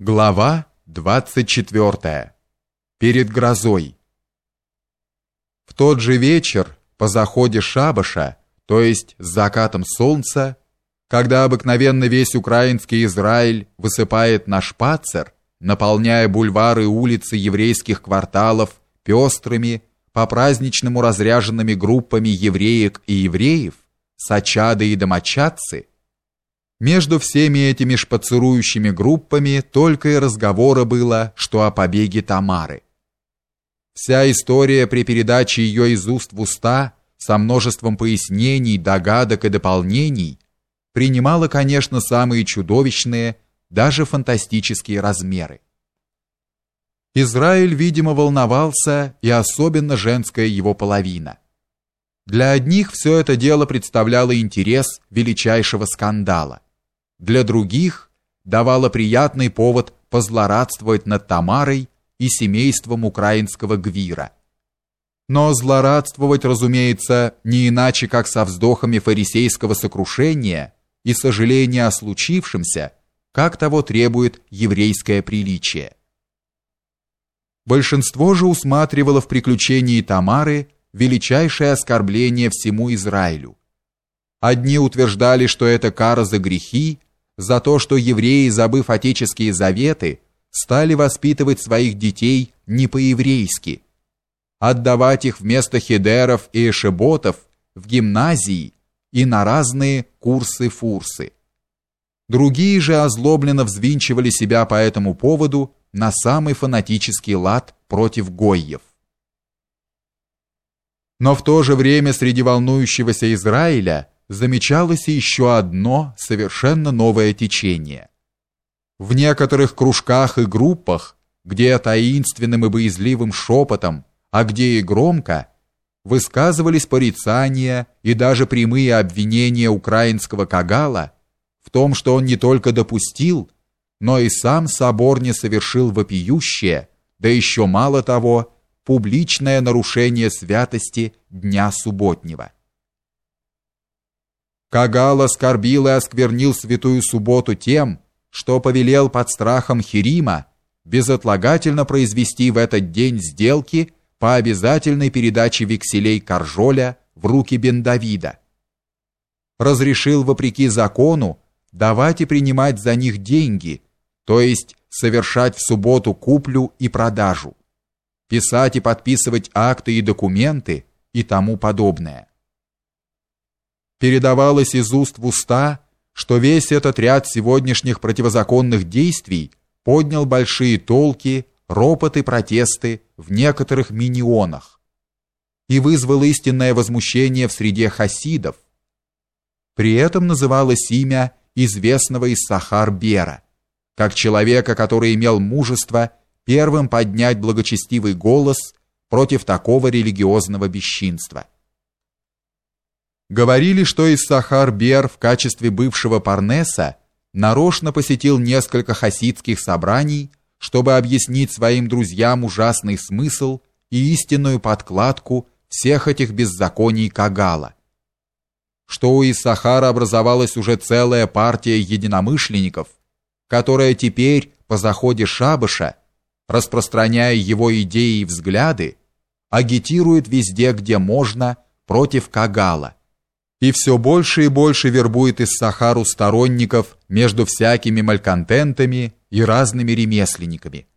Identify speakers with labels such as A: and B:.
A: Глава 24. Перед грозой. В тот же вечер, по заходе шабаша, то есть с закатом солнца, когда обыкновенно весь украинский Израиль высыпает на шпацер, наполняя бульвары и улицы еврейских кварталов пестрыми, по-праздничному разряженными группами евреек и евреев, сачады и домочадцы, между всеми этими шпацирующими группами только и разговора было, что о побеге Тамары. Вся история при передаче ее из уст в уста, со множеством пояснений, догадок и дополнений, принимала, конечно, самые чудовищные, даже фантастические размеры. Израиль, видимо, волновался, и особенно женская его половина. Для одних все это дело представляло интерес величайшего скандала для других давала приятный повод позлорадствовать над Тамарой и семейством украинского гвира. Но злорадствовать, разумеется, не иначе, как со вздохами фарисейского сокрушения и сожаления о случившемся, как того требует еврейское приличие. Большинство же усматривало в приключении Тамары величайшее оскорбление всему Израилю. Одни утверждали, что это кара за грехи, за то, что евреи, забыв отеческие заветы, стали воспитывать своих детей не по-еврейски, отдавать их вместо хедеров и эшеботов в гимназии и на разные курсы-фурсы. Другие же озлобленно взвинчивали себя по этому поводу на самый фанатический лад против гойев. Но в то же время среди волнующегося Израиля замечалось еще одно совершенно новое течение. В некоторых кружках и группах, где таинственным и боязливым шепотом, а где и громко, высказывались порицания и даже прямые обвинения украинского Кагала в том, что он не только допустил, но и сам собор не совершил вопиющее, да еще мало того, публичное нарушение святости дня субботнего. Кагал оскорбил и осквернил святую субботу тем, что повелел под страхом Хирима безотлагательно произвести в этот день сделки по обязательной передаче векселей Каржоля в руки Бен-Давида. Разрешил, вопреки закону, давать и принимать за них деньги, то есть совершать в субботу куплю и продажу, писать и подписывать акты и документы и тому подобное передавалось из уст в уста, что весь этот ряд сегодняшних противозаконных действий поднял большие толки, ропот и протесты в некоторых минионах и вызвал истинное возмущение в среде хасидов. При этом называлось имя известного из Сахар Бера, как человека, который имел мужество первым поднять благочестивый голос против такого религиозного бесчинства. Говорили, что Иссахар Бер в качестве бывшего Парнеса нарочно посетил несколько хасидских собраний, чтобы объяснить своим друзьям ужасный смысл и истинную подкладку всех этих беззаконий Кагала. Что у Иссахара образовалась уже целая партия единомышленников, которая теперь по заходе Шабаша, распространяя его идеи и взгляды, агитирует везде, где можно, против Кагала и все больше и больше вербует из Сахару сторонников между всякими мальконтентами и разными ремесленниками.